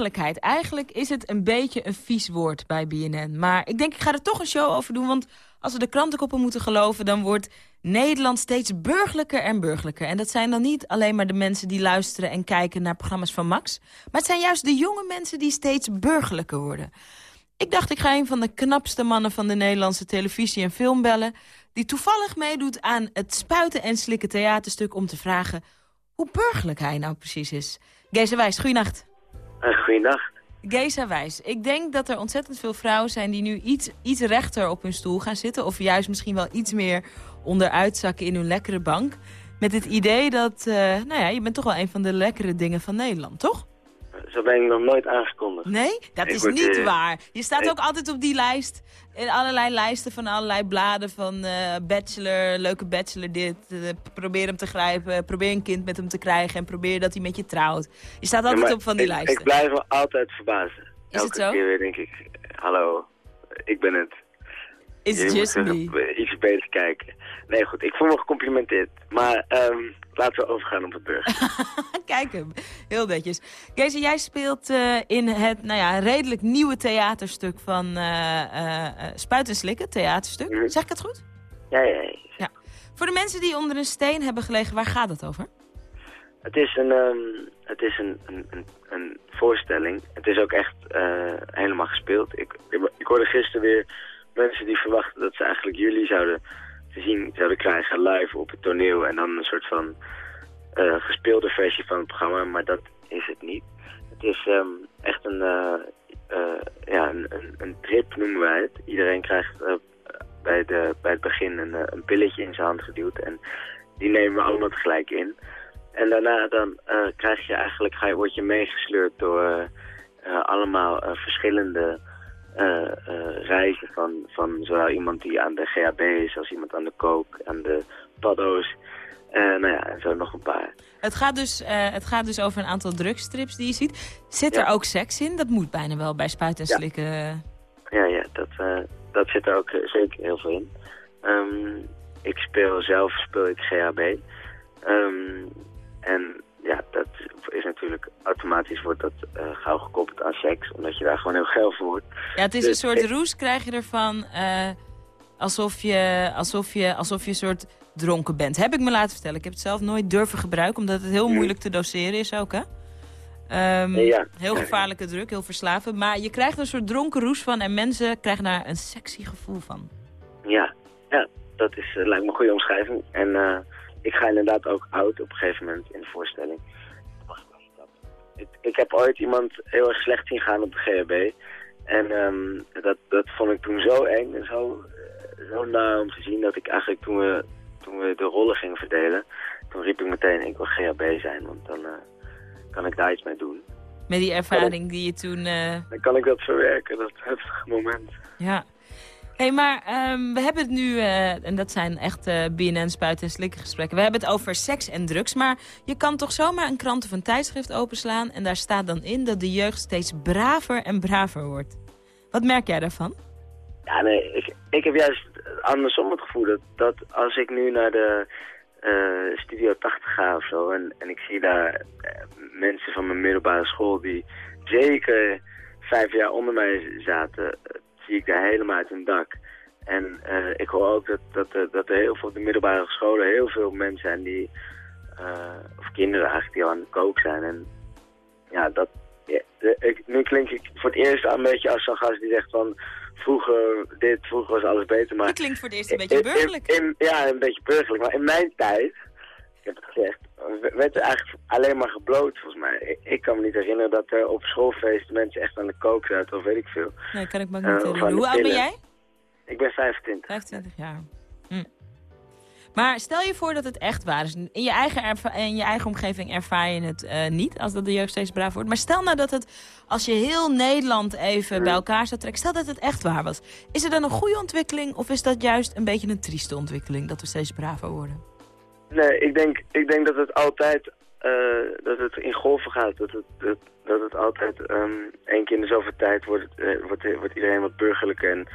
Burgerlijkheid. Eigenlijk is het een beetje een vies woord bij BNN. Maar ik denk, ik ga er toch een show over doen. Want als we de krantenkoppen moeten geloven... dan wordt Nederland steeds burgerlijker en burgerlijker. En dat zijn dan niet alleen maar de mensen die luisteren... en kijken naar programma's van Max. Maar het zijn juist de jonge mensen die steeds burgerlijker worden. Ik dacht, ik ga een van de knapste mannen van de Nederlandse televisie en film bellen... die toevallig meedoet aan het spuiten en slikken theaterstuk... om te vragen hoe burgerlijk hij nou precies is. Geze Wijs, goeienacht. Uh, goeiedag. Geza Wijs, ik denk dat er ontzettend veel vrouwen zijn die nu iets, iets rechter op hun stoel gaan zitten. Of juist misschien wel iets meer onderuit zakken in hun lekkere bank. Met het idee dat, eh, nou ja, je bent toch wel een van de lekkere dingen van Nederland, toch? Zo ben ik nog nooit aangekondigd. Nee, dat is word, niet eh, waar. Je staat ook altijd op die lijst. In allerlei lijsten van allerlei bladen van eh, bachelor, leuke bachelor dit. eh, probeer hem te grijpen, probeer een kind met hem te krijgen en probeer dat hij met je trouwt. Je staat altijd Ja, op van die ik, lijsten. Ik blijf me altijd verbazen. Is Elke het zo? keer weer denk ik, hallo, ik ben het. It's Je just me. even Iets beter kijken. Nee, goed, ik voel me gecomplimenteerd. Maar ehm, laten we overgaan op het burger. [LAUGHS] Kijk hem, heel netjes. Kees, jij speelt eh, in het nou ja, redelijk nieuwe theaterstuk van eh, Spuit en Slikken, theaterstuk. Mhm. Zeg ik het goed? ja, ja, ja. Ja. Voor de mensen die onder een steen hebben gelegen, waar gaat het over? Het is een, ehm, het is een, een, een, een voorstelling. Het is ook echt helemaal gespeeld. Ik, ik, ik hoorde gisteren weer mensen die verwachten dat ze eigenlijk jullie zouden te zien zouden krijgen live op het toneel. En dan een soort van eh, gespeelde versie van het programma. Maar dat is het niet. Het is ehm, echt een, eh, ja, een, een, een trip noemen wij het. Iedereen krijgt bij, de, bij het begin een, een pilletje in zijn hand geduwd. En die nemen we allemaal tegelijk in. En daarna dan krijg je eigenlijk, ga je, word je meegesleurd door allemaal verschillende reizen van, van zowel iemand die aan de GHB is als iemand aan de kook, aan de paddo's. Eh nou ja, en zo nog een paar. Het gaat, dus, eh, het gaat dus over een aantal drugstrips die je ziet. Zit er ook seks in? Dat moet bijna wel bij Spuit en. Slikken. Ja, ja, dat, eh, dat zit er ook eh, zeker heel veel in. Ehm, ik speel zelf, speel ik GHB. Ehm, en ja, dat is natuurlijk, automatisch wordt dat eh, gauw gekoppeld aan seks, omdat je daar gewoon heel geil voor wordt. Ja, het is een Dus soort ik- roes krijg je ervan. eh, alsof, je, alsof, je, alsof je een soort dronken bent. Heb ik me laten vertellen. Ik heb het zelf nooit durven gebruiken, omdat het heel moeilijk te doseren is ook, hè? Ehm, Ja. Heel gevaarlijke druk, heel verslavend. Maar je krijgt er een soort dronken roes van en mensen krijgen daar een sexy gevoel van. Ja, ja dat is, eh, lijkt me een goede omschrijving. En ik ga inderdaad ook oud op een gegeven moment in de voorstelling. Ik, ik heb ooit iemand heel erg slecht zien gaan op de GHB. En ehm, dat, dat vond ik toen zo eng en zo, eh, zo naar om te zien dat ik eigenlijk toen we, toen we de rollen gingen verdelen, toen riep ik meteen ik wil GHB zijn, want dan eh, kan ik daar iets mee doen. Met die ervaring die je toen... eh, Dan kan ik dat verwerken, dat heftige moment. Ja. Hé, hey, maar ehm, we hebben het nu, eh, en dat zijn echt eh BNN spuiten en slikken gesprekken. We hebben het over seks en drugs, maar je kan toch zomaar een krant of een tijdschrift openslaan... en daar staat dan in dat de jeugd steeds braver en braver wordt. Wat merk jij daarvan? Ja, nee, ik, ik heb juist andersom het gevoel dat, dat als ik nu naar de eh, Studio 80 ga of zo... en, en ik zie daar mensen van mijn middelbare school die zeker vijf jaar onder mij zaten... eh, zie ik daar helemaal uit hun dak. En eh, ik hoor ook dat, dat, er- dat er heel veel op de middelbare scholen heel veel mensen zijn die... eh, of kinderen eigenlijk die al aan de kook zijn. En ja, dat, ja, ik, nu klink ik voor het eerst een beetje als zo'n gast die zegt van... Vroeger dit, vroeger was alles beter, maar... Dat klinkt voor het eerst een beetje in- burgerlijk. in- ja, een beetje burgerlijk. Maar in mijn tijd, ik heb het gezegd, werd er eigenlijk alleen maar gebloot volgens mij. Ik, kan me niet herinneren dat er op schoolfeesten mensen echt aan de kook zaten of weet ik veel. Nee, kan ik me Eh, niet herinneren. Hoe oud ben jij? Ik ben 25. 25 jaar. Hm. Maar stel je voor dat het echt waar is. In je eigen, in je eigen omgeving ervaar je het eh, niet, als dat de jeugd steeds braaf wordt. Maar stel nou dat het, als je heel Nederland even bij elkaar zou trekken, stel dat het echt waar was. Is er dan een goede ontwikkeling of is dat juist een beetje een trieste ontwikkeling, dat we steeds braver worden? Nee, ik denk, ik denk dat het altijd eh, dat het in golven gaat. Dat het, dat, dat het altijd ehm één keer in de zoveel tijd wordt, eh, wordt, wordt iedereen wat burgerlijker en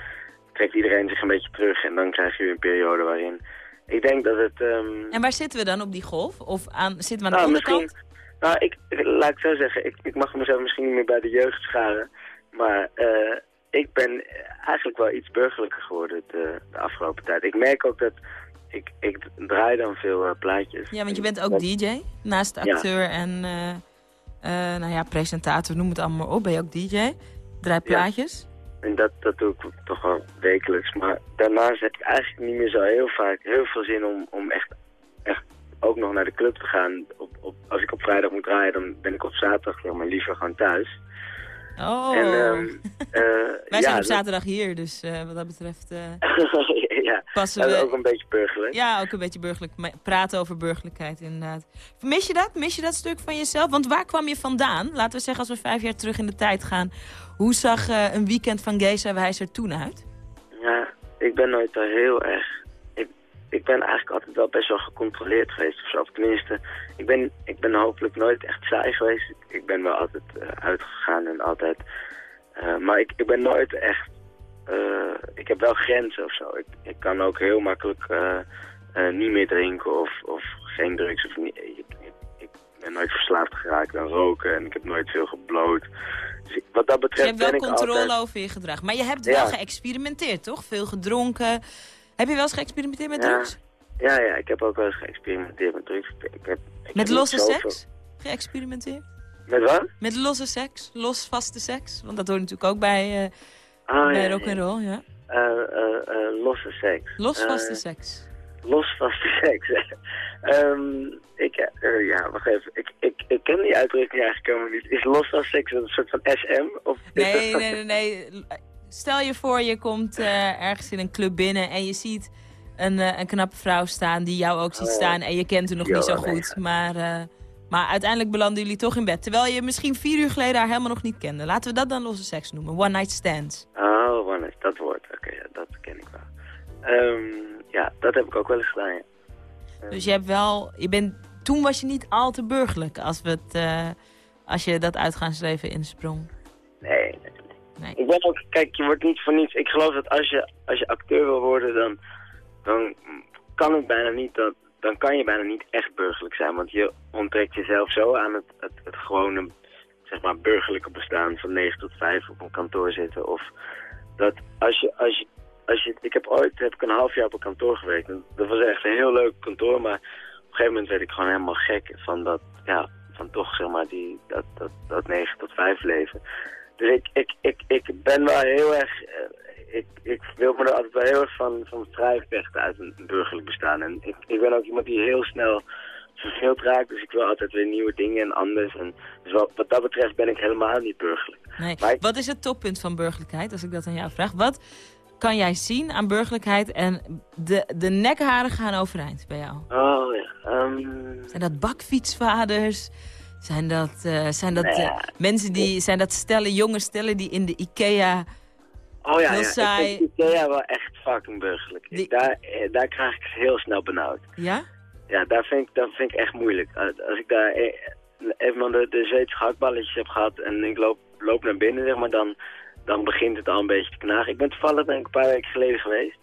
trekt iedereen zich een beetje terug. En dan krijg je weer een periode waarin... Ik denk dat het... ehm, En waar zitten we dan op die golf? Of aan, zitten we aan de Nou, onderkant? misschien, nou, ik, laat ik zo zeggen, ik, ik mag mezelf misschien niet meer bij de jeugd scharen, maar eh, ik ben eigenlijk wel iets burgerlijker geworden de, de afgelopen tijd. Ik merk ook dat ik, ik draai dan veel eh, plaatjes. Ja, want je bent ook DJ, naast Ja. acteur en eh, eh, nou ja, presentator, noem het allemaal op. Ben je ook DJ? Draai plaatjes? En dat, dat doe ik toch wel wekelijks. Maar daarnaast heb ik eigenlijk niet meer zo heel vaak heel veel zin om, om echt, echt ook nog naar de club te gaan. Op, op, als ik op vrijdag moet draaien, dan ben ik op zaterdag zeg maar, liever gewoon thuis. Oh. En, ehm, [LAUGHS] eh, Wij ja, zijn op zaterdag hier, dus wat dat betreft [LAUGHS] ja, passen we... ook een beetje burgerlijk. Ja, ook een beetje burgerlijk. Praten over burgerlijkheid, inderdaad. Mis je dat? Mis je dat stuk van jezelf? Want waar kwam je vandaan? Laten we zeggen, als we vijf jaar terug in de tijd gaan. Hoe zag eh, een weekend van Geza Wijs er toen uit? Ja, ik ben nooit daar heel erg... Ik, ik ben eigenlijk altijd wel best wel gecontroleerd geweest of zo. Tenminste, ik ben, ik ben hopelijk nooit echt saai geweest. Ik, ik ben wel altijd eh, uitgegaan en altijd... eh, maar ik, ik ben nooit echt... eh, ik heb wel grenzen of zo. Ik, ik kan ook heel makkelijk eh, eh, niet meer drinken of, of geen drugs. Of niet. Ik, ik, ik ben nooit verslaafd geraakt aan roken en ik heb nooit veel gebloot. Dus ik- wat dat Dus betreft je hebt wel controle altijd... over je gedrag. Maar je hebt wel geëxperimenteerd, toch? Veel gedronken. Heb je wel eens geëxperimenteerd met Ja. drugs? Ja, ja, ik heb ook wel eens geëxperimenteerd met drugs. Ik, heb, Met heb losse seks? Geëxperimenteerd? Met wat? Met losse seks? Los vaste seks? Want dat hoort natuurlijk ook bij, Ah, bij ja, rock and ja. Eh, eh, eh, losse seks. Los Eh, vaste seks. Los vaste [LAUGHS] seks. Ehm ik, ja, wacht even. Ik, ik, ik ken die uitdrukking eigenlijk helemaal niet. Is los vaste seks een soort van SM? Of Nee, dat- nee, nee, nee. Stel je voor, je komt ergens in een club binnen en je ziet een, een knappe vrouw staan die jou ook ziet Oh. staan en je kent haar nog niet zo nee. goed. Maar, maar uiteindelijk belanden jullie toch in bed. Terwijl je misschien vier uur geleden haar helemaal nog niet kende. Laten we dat dan losse seks noemen. One night stands. Oh, wanneer is dat woord? Oké, ja, dat ken ik wel. Ehm, ja, dat heb ik ook wel eens gedaan, ja. Dus je hebt wel, je bent, toen was je niet al te burgerlijk als, we het, eh, als je dat uitgaansleven insprong. Nee, nee, nee. Ik ben ook, kijk, je wordt niet voor niets. Ik geloof dat als je, als je acteur wil worden, dan, dan kan het bijna niet, dan, dan kan je bijna niet echt burgerlijk zijn. Want je onttrekt jezelf zo aan het, het, het gewone, zeg maar, burgerlijke bestaan van 9 tot 5 op een kantoor zitten. Of dat als je, als je, als je, ik heb ooit, heb ik een half jaar op een kantoor gewerkt. En dat was echt een heel leuk kantoor, maar op een gegeven moment werd ik gewoon helemaal gek van dat, ja, van toch zeg maar die, dat, dat, dat 9 tot 5 leven. Dus ik, ik, ik, ik ben wel heel erg, eh, ik, ik wil me er altijd wel heel erg van, van uit een burgerlijk bestaan. En ik, ik ben ook iemand die heel snel verveeld raakt, dus ik wil altijd weer nieuwe dingen en anders. En dus wat, wat dat betreft ben ik helemaal niet burgerlijk. Nee. Maar ik- Wat is het toppunt van burgerlijkheid, als ik dat aan jou vraag? Wat kan jij zien aan burgerlijkheid en de, de nekharen gaan overeind bij jou? Oh ja, ehm, Zijn dat bakfietsvaders? Zijn dat, eh, zijn dat Nee. eh, mensen die, zijn dat stellen, jonge stellen die in de Ikea... oh ja, Heel ja. saai. ik vind Ikea wel echt fucking burgerlijk. Daar, eh, daar krijg ik heel snel benauwd. Ja? Ja, daar vind ik, dat vind ik echt moeilijk. Als ik daar even de, de Zweedse gehaktballetjes heb gehad en ik loop, loop naar binnen, zeg maar, dan, dan begint het al een beetje te knagen. Ik ben toevallig denk ik, een paar weken geleden geweest.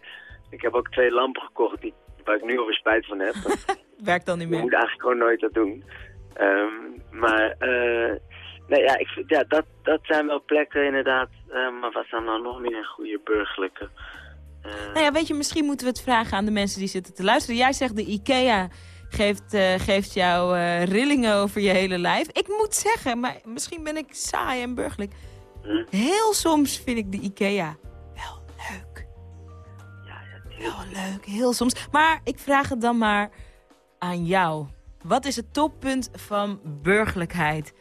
Ik heb ook twee lampen gekocht die, waar ik nu alweer spijt van heb. [LAUGHS] Werkt dan niet Je meer. moet eigenlijk gewoon nooit dat doen. Ehm, maar eh, nee, ja, ik, ja dat, dat zijn wel plekken inderdaad. Eh, maar wat zijn nou nog meer goede burgerlijke? Nou ja, weet je, misschien moeten we het vragen aan de mensen die zitten te luisteren. Jij zegt de IKEA geeft, geeft jou rillingen over je hele lijf. Ik moet zeggen, maar misschien ben ik saai en burgerlijk. Hm? Heel soms vind ik de IKEA wel leuk. Wel leuk, heel soms. Maar ik vraag het dan maar aan jou. Wat is het toppunt van burgerlijkheid?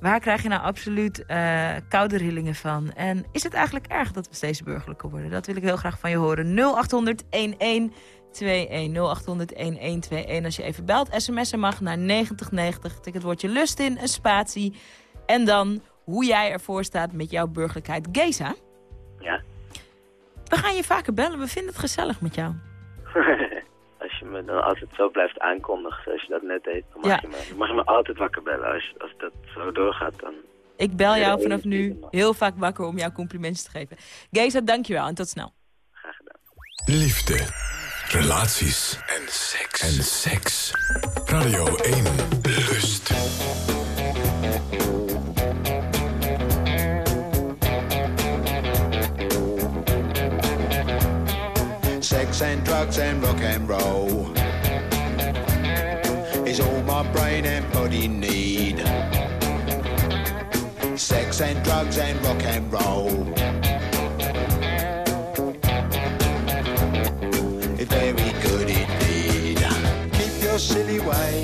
Waar krijg je nou absoluut eh, koude rillingen van? En is het eigenlijk erg dat we steeds burgerlijker worden? Dat wil ik heel graag van je horen. 0800 1121 0800 1121 als je even belt. SMS'en mag naar 9090. Tik het woordje lust in, een spatie. En dan hoe jij ervoor staat met jouw burgerlijkheid. Geza, Ja. we gaan je vaker bellen. We vinden het gezellig met jou. [LAUGHS] als me dan altijd zo blijft aankondigen, zoals je dat net deed, dan mag, Ja. je, me, mag je me altijd wakker bellen. Als, als dat zo doorgaat, dan... Ik bel jou vanaf nu heel vaak wakker om jou complimenten te geven. Geza, dankjewel en tot snel. Liefde, relaties en seks. En seks. Radio 1, Lust. Sex and drugs and rock and roll my brain and body need. Sex and drugs and rock and roll. Very good indeed. Keep your silly ways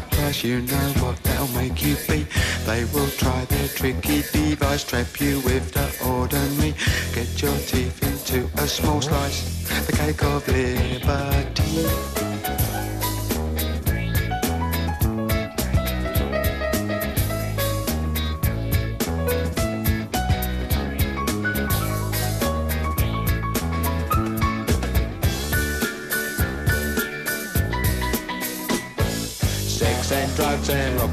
Cut you know what they'll make you be. They will try their tricky device, trap you with the ordinary. Get your teeth into a small slice, the cake of liberty.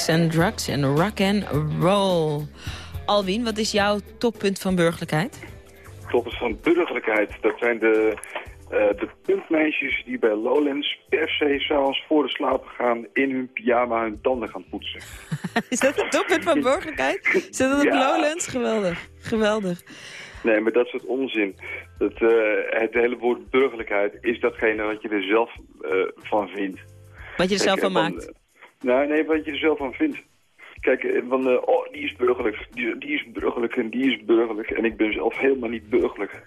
Sex and drugs en rock and roll. Alwin, wat is jouw toppunt van burgerlijkheid? Kloppers van burgerlijkheid, dat zijn de, eh, de puntmeisjes die bij Lowlands per se s'avonds voor de slaap gaan in hun pyjama hun tanden gaan poetsen. [LAUGHS] Is dat het toppunt van burgerlijkheid? Is dat op Ja. Lowlands? Geweldig. Geweldig. Nee, maar dat soort onzin. Dat, eh, het hele woord burgerlijkheid is datgene wat je er zelf eh, van vindt. Wat je er zelf Kijk, van maakt. Nou, nee, wat je er zelf van vindt. Kijk, eh, van, eh, oh, die is burgerlijk, die, die is burgerlijk en die is burgerlijk. En ik ben zelf helemaal niet burgerlijk.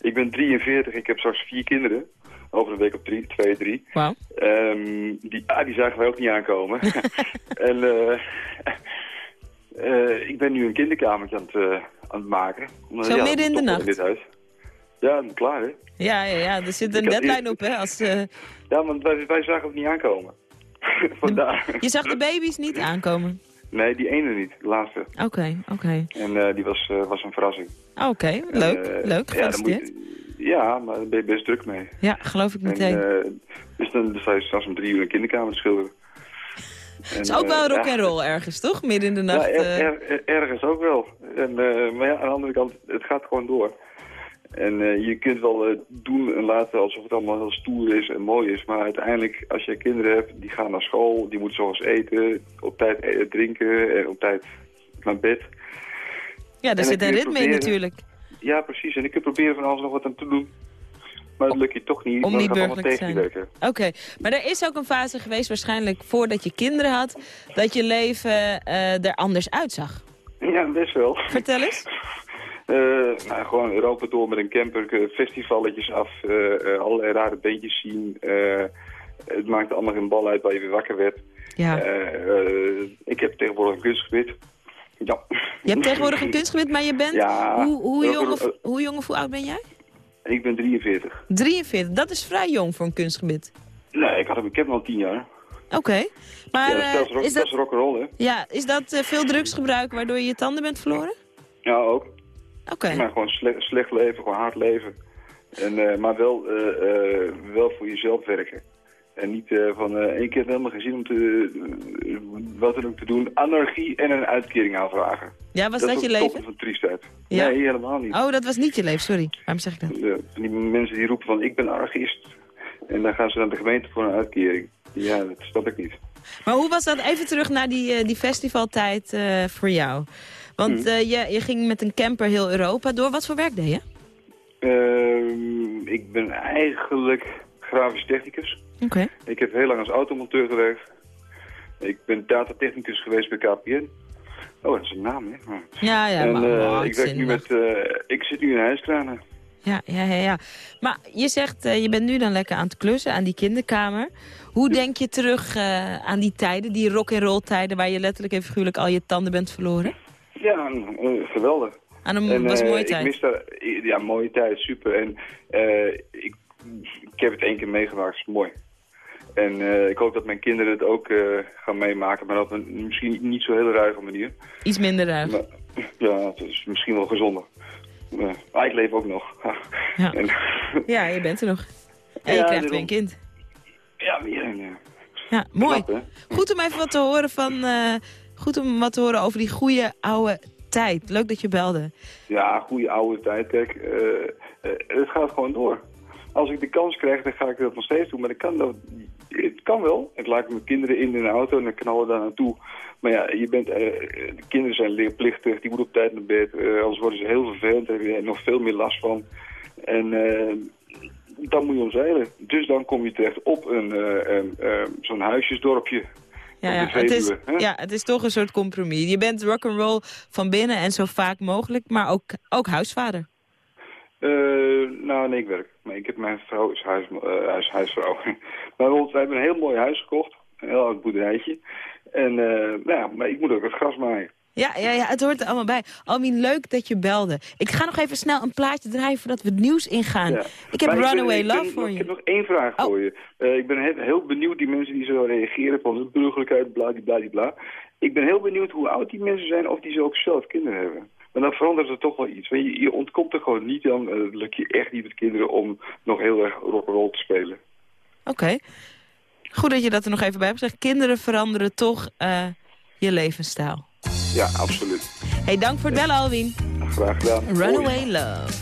Ik ben 43, ik heb straks vier kinderen. Over een week op drie, twee, drie. Wauw. Ehm, die, ah, die zagen wij ook niet aankomen. [LAUGHS] en eh, ik ben nu een kinderkamertje aan het, aan het maken. Omdat, Zo ja, midden in de nacht? dit huis. Ja, klaar hè. Ja, ja, ja, er zit een deadline eerst- op, hè? Als, Ja, want wij, wij zagen ook niet aankomen. [LAUGHS] Vandaar. je zag de baby's niet aankomen. Nee, die ene niet, de laatste. Oké, oké. En eh, die was, eh, was een verrassing. Oké, leuk, En, eh, leuk. ja, Gefeliciteerd. je- ja, maar daar ben je best druk mee. Ja, geloof ik En, meteen. eh, dus dan sta je straks om drie uur een kinderkamer te schilderen. [LAUGHS] Het is ook wel rock en roll ergens, toch? Midden in de nacht. Ja, er- eh. er- er- ergens ook wel. En, maar ja, aan de andere kant, het gaat gewoon door. En eh, je kunt wel eh, doen en laten alsof het allemaal heel stoer is en mooi is. Maar uiteindelijk, als je kinderen hebt, die gaan naar school, die moeten zoals eten, op tijd eh, drinken en op tijd naar bed. ja, daar zit een ritme in natuurlijk. Ja, precies. En ik kan proberen van alles nog wat aan te doen. Maar dat lukt je toch niet, Om niet burgerlijk te zijn. Oké, maar er is ook een fase geweest waarschijnlijk voordat je kinderen had... dat je leven er anders uitzag. Ja, best wel. Vertel eens. [LAUGHS] Eh, nou, gewoon Europa door met een camper, eh, festivalletjes af, eh, allerlei rare beentjes zien. Het maakte allemaal geen bal uit waar je weer wakker werd. Ja. Ik heb tegenwoordig een kunstgebied. Ja. Je hebt tegenwoordig een kunstgebied, maar je bent... Ja. Hoe, hoe, jong of, hoe jong of hoe oud ben jij? Ik ben 43. 43, dat is vrij jong voor een kunstgebied. Nee, ik, had hem, ik heb hem al 10 jaar. Oké, maar ja, dat is, rock, is dat dat, is rock'n'roll, hè? ja, is dat eh, veel drugsgebruik waardoor je je tanden bent verloren? Ja, ook. Oké. Maar gewoon sle- slecht leven, gewoon hard leven. En, eh, maar wel, eh, eh, wel voor jezelf werken. En niet van, ik heb helemaal geen zin om te, wat dan ook te doen. Anarchie en een uitkering aanvragen. Ja, was dat, je leven? van triestheid. Ja? Nee, helemaal niet. Oh, dat was niet je leven, sorry. Waarom zeg ik dat? Van die mensen die roepen van, ik ben anarchist. En dan gaan ze naar de gemeente voor een uitkering. Ja, dat snap ik niet. Maar hoe was dat, even terug naar die, die festivaltijd voor jou? Want Hm. eh, je, je ging met een camper heel Europa door. Wat voor werk deed je? Ehm, ik ben eigenlijk grafisch technicus. Oké. Ik heb heel lang als automonteur gewerkt. Ik ben datatechnicus geweest bij KPN. Oh, dat is een naam, hè? Ja, ja, en maar eh, oh, ik werk nu met... eh, ik zit nu in huiskranen. Ja, ja, ja, ja. Maar je zegt, je bent nu dan lekker aan het klussen, aan die kinderkamer. Hoe denk je terug aan die tijden, die rock-and-roll tijden... waar je letterlijk en figuurlijk al je tanden bent verloren? Ja, eh, geweldig. Aan een, En, was een eh, mooie ik tijd. mis daar, ja, mooie tijd, super. En eh, ik, ik heb het één keer meegemaakt, dat is mooi. En ik hoop dat mijn kinderen het ook gaan meemaken, maar op een misschien niet zo hele ruige manier. Iets minder ruig. Maar, ja, het is misschien wel gezonder. Maar ik leef ook nog. Ja. En, [LAUGHS] Ja, je bent er nog. [LAUGHS] En je krijgt weer een kind. ja, eh, Ja, mooi. knap? Goed om even wat te horen van... goed om wat te horen over die goede oude tijd. Leuk dat je belde. Ja, goede oude tijd. Kijk, eh, eh, het gaat gewoon door. Als ik de kans krijg, dan ga ik dat nog steeds doen. Maar kan dat, het kan wel. Ik laat mijn kinderen in in de auto en dan knallen daar naartoe. Maar ja, je bent, eh, de kinderen zijn leerplichtig, die moeten op tijd naar bed. eh, anders worden ze heel vervelend, daar heb je nog veel meer last van. En eh, dan moet je omzeilen. Dus dan kom je terecht op een, zo'n huisjesdorpje. Ja, ja, het is, ja, het is toch een soort compromis. Je bent rock'n'roll van binnen en zo vaak mogelijk, maar ook, ook huisvader. Eh, nou, nee, ik werk. Maar ik heb mijn vrouw is huis, eh, huis, huisvrouw. [LAUGHS] maar wij hebben een heel mooi huis gekocht. Een heel oud boerderijtje. En eh, nou ja, maar ik moet ook het gras maaien. Ja, ja, ja, het hoort er allemaal bij. Almien, leuk dat je belde. Ik ga nog even snel een plaatje draaien voordat we het nieuws ingaan. Ja. Ik heb Maar Runaway ik ben Love voor Ik je. heb nog één vraag Oh. voor je. Eh, ik ben heel, heel benieuwd, die mensen die zo reageren van de burgerlijkheid, bladibladibla. Ik ben heel benieuwd hoe oud die mensen zijn of die ze ook zelf kinderen hebben. Maar dan verandert er toch wel iets. Je, je ontkomt er gewoon niet aan. eh, Het lukt je echt niet met kinderen om nog heel erg rock'n'roll te spelen. Oké. Goed dat je dat er nog even bij hebt gezegd. Kinderen veranderen toch eh, je levensstijl. Ja, absoluut. Hey, dank voor het bellen, Alwin. Graag gedaan. Runaway Love.